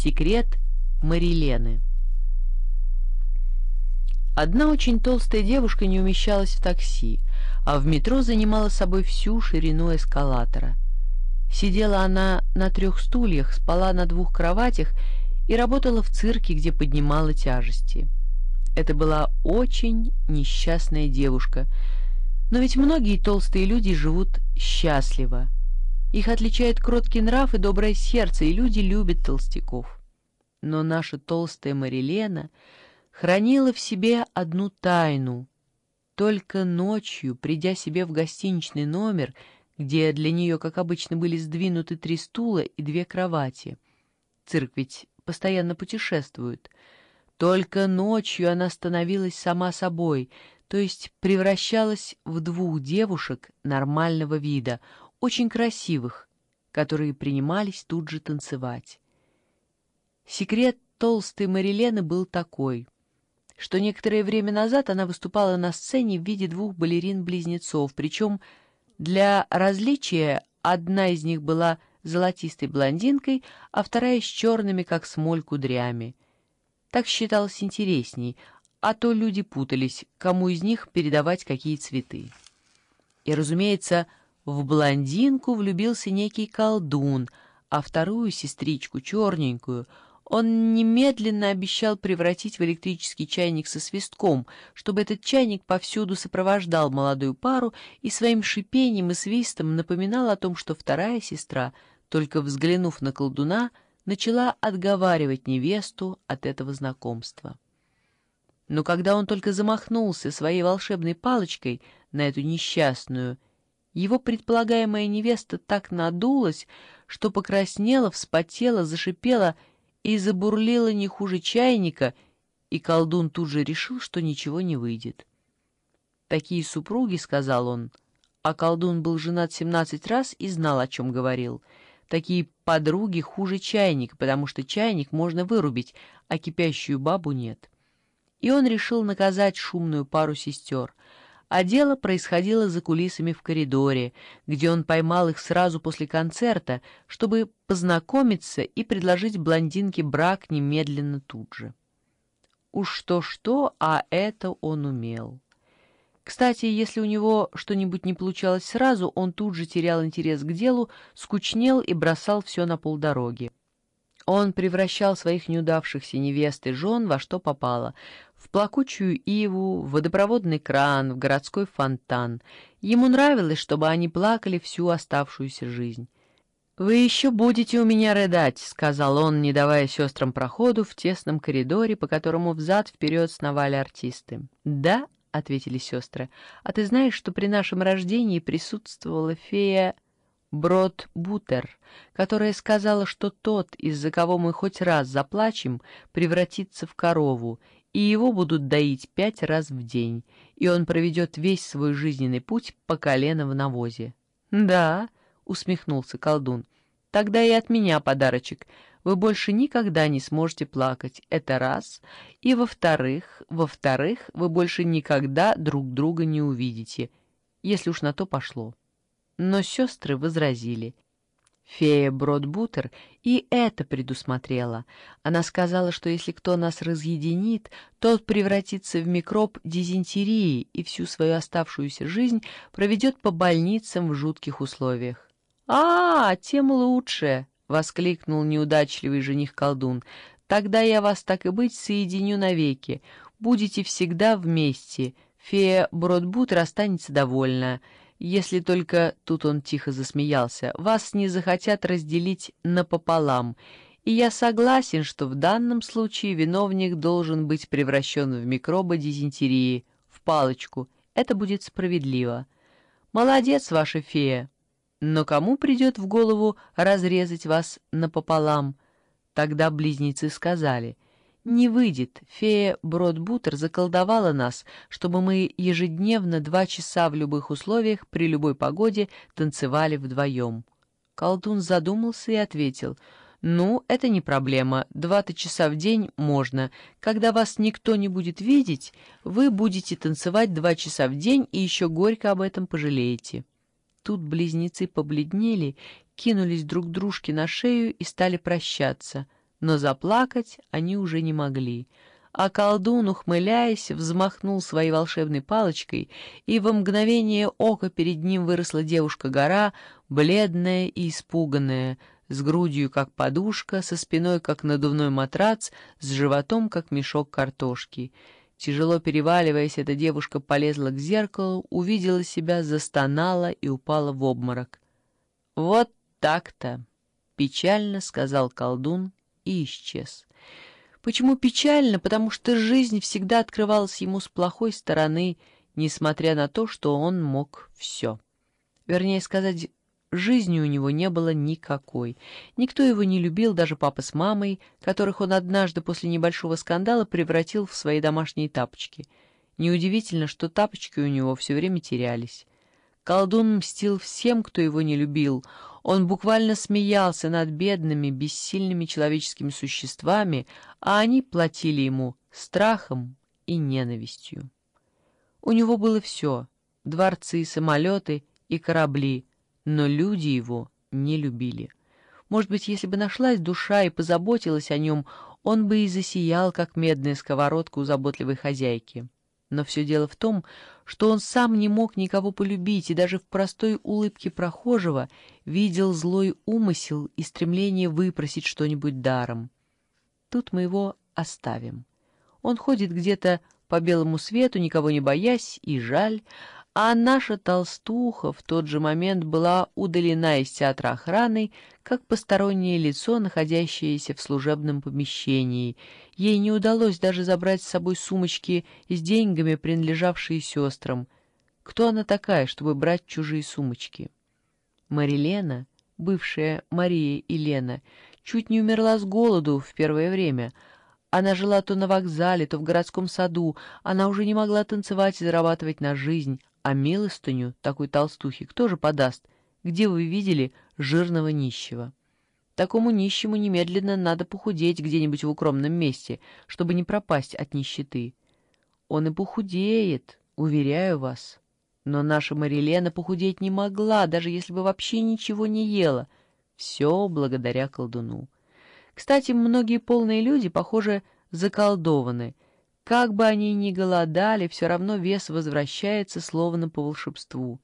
Секрет Марилены. Одна очень толстая девушка не умещалась в такси, а в метро занимала собой всю ширину эскалатора. Сидела она на трех стульях, спала на двух кроватях и работала в цирке, где поднимала тяжести. Это была очень несчастная девушка, но ведь многие толстые люди живут счастливо. Их отличает кроткий нрав и доброе сердце, и люди любят толстяков. Но наша толстая Марилена хранила в себе одну тайну. Только ночью, придя себе в гостиничный номер, где для нее, как обычно, были сдвинуты три стула и две кровати, цирк ведь постоянно путешествует, только ночью она становилась сама собой, то есть превращалась в двух девушек нормального вида, очень красивых, которые принимались тут же танцевать. Секрет толстой Марилены был такой, что некоторое время назад она выступала на сцене в виде двух балерин-близнецов, причем для различия одна из них была золотистой блондинкой, а вторая с черными, как смоль, кудрями. Так считалось интересней, а то люди путались, кому из них передавать какие цветы. И, разумеется, в блондинку влюбился некий колдун, а вторую сестричку, черненькую, он немедленно обещал превратить в электрический чайник со свистком, чтобы этот чайник повсюду сопровождал молодую пару и своим шипением и свистом напоминал о том, что вторая сестра, только взглянув на колдуна, начала отговаривать невесту от этого знакомства. Но когда он только замахнулся своей волшебной палочкой на эту несчастную, его предполагаемая невеста так надулась, что покраснела, вспотела, зашипела и забурлила не хуже чайника, и колдун тут же решил, что ничего не выйдет. «Такие супруги», — сказал он, а колдун был женат семнадцать раз и знал, о чем говорил, — «такие подруги хуже чайника, потому что чайник можно вырубить, а кипящую бабу нет» и он решил наказать шумную пару сестер. А дело происходило за кулисами в коридоре, где он поймал их сразу после концерта, чтобы познакомиться и предложить блондинке брак немедленно тут же. Уж что-что, а это он умел. Кстати, если у него что-нибудь не получалось сразу, он тут же терял интерес к делу, скучнел и бросал все на полдороги. Он превращал своих неудавшихся невест и жен во что попало — в плакучую иву, в водопроводный кран, в городской фонтан. Ему нравилось, чтобы они плакали всю оставшуюся жизнь. «Вы еще будете у меня рыдать», — сказал он, не давая сестрам проходу в тесном коридоре, по которому взад-вперед сновали артисты. «Да», — ответили сестры, — «а ты знаешь, что при нашем рождении присутствовала фея Брод-Бутер, которая сказала, что тот, из-за кого мы хоть раз заплачем, превратится в корову, и его будут доить пять раз в день, и он проведет весь свой жизненный путь по колено в навозе. — Да, — усмехнулся колдун, — тогда и от меня подарочек. Вы больше никогда не сможете плакать, это раз, и во-вторых, во-вторых, вы больше никогда друг друга не увидите, если уж на то пошло. Но сестры возразили — Фея Бродбутер и это предусмотрела. Она сказала, что если кто нас разъединит, тот превратится в микроб дизентерии и всю свою оставшуюся жизнь проведет по больницам в жутких условиях. «А, тем лучше!» — воскликнул неудачливый жених-колдун. «Тогда я вас, так и быть, соединю навеки. Будете всегда вместе. Фея Бродбутер останется довольна» если только, тут он тихо засмеялся, вас не захотят разделить напополам, и я согласен, что в данном случае виновник должен быть превращен в микроба дизентерии, в палочку. Это будет справедливо. Молодец, ваша фея. Но кому придет в голову разрезать вас напополам? Тогда близнецы сказали — не выйдет. Фея Бродбутер заколдовала нас, чтобы мы ежедневно два часа в любых условиях, при любой погоде, танцевали вдвоем. Колдун задумался и ответил, «Ну, это не проблема. Два-то часа в день можно. Когда вас никто не будет видеть, вы будете танцевать два часа в день и еще горько об этом пожалеете». Тут близнецы побледнели, кинулись друг дружке на шею и стали прощаться — но заплакать они уже не могли. А колдун, ухмыляясь, взмахнул своей волшебной палочкой, и во мгновение ока перед ним выросла девушка-гора, бледная и испуганная, с грудью, как подушка, со спиной, как надувной матрац, с животом, как мешок картошки. Тяжело переваливаясь, эта девушка полезла к зеркалу, увидела себя, застонала и упала в обморок. «Вот так-то!» — печально сказал колдун и исчез. Почему печально? Потому что жизнь всегда открывалась ему с плохой стороны, несмотря на то, что он мог все. Вернее сказать, жизни у него не было никакой. Никто его не любил, даже папа с мамой, которых он однажды после небольшого скандала превратил в свои домашние тапочки. Неудивительно, что тапочки у него все время терялись. Колдун мстил всем, кто его не любил. Он буквально смеялся над бедными, бессильными человеческими существами, а они платили ему страхом и ненавистью. У него было все — дворцы, самолеты и корабли, но люди его не любили. Может быть, если бы нашлась душа и позаботилась о нем, он бы и засиял, как медная сковородка у заботливой хозяйки. Но все дело в том, что он сам не мог никого полюбить и даже в простой улыбке прохожего видел злой умысел и стремление выпросить что-нибудь даром. Тут мы его оставим. Он ходит где-то по белому свету, никого не боясь, и жаль, а наша толстуха в тот же момент была удалена из театра охраной, как постороннее лицо, находящееся в служебном помещении. Ей не удалось даже забрать с собой сумочки с деньгами, принадлежавшие сестрам. Кто она такая, чтобы брать чужие сумочки? Марилена, бывшая Мария и Лена, чуть не умерла с голоду в первое время — она жила то на вокзале, то в городском саду. Она уже не могла танцевать и зарабатывать на жизнь. А милостыню такой толстухи кто же подаст? Где вы видели жирного нищего? Такому нищему немедленно надо похудеть где-нибудь в укромном месте, чтобы не пропасть от нищеты. Он и похудеет, уверяю вас. Но наша Марилена похудеть не могла, даже если бы вообще ничего не ела. Все благодаря колдуну. Кстати, многие полные люди, похоже, заколдованы — как бы они ни голодали, все равно вес возвращается словно по волшебству.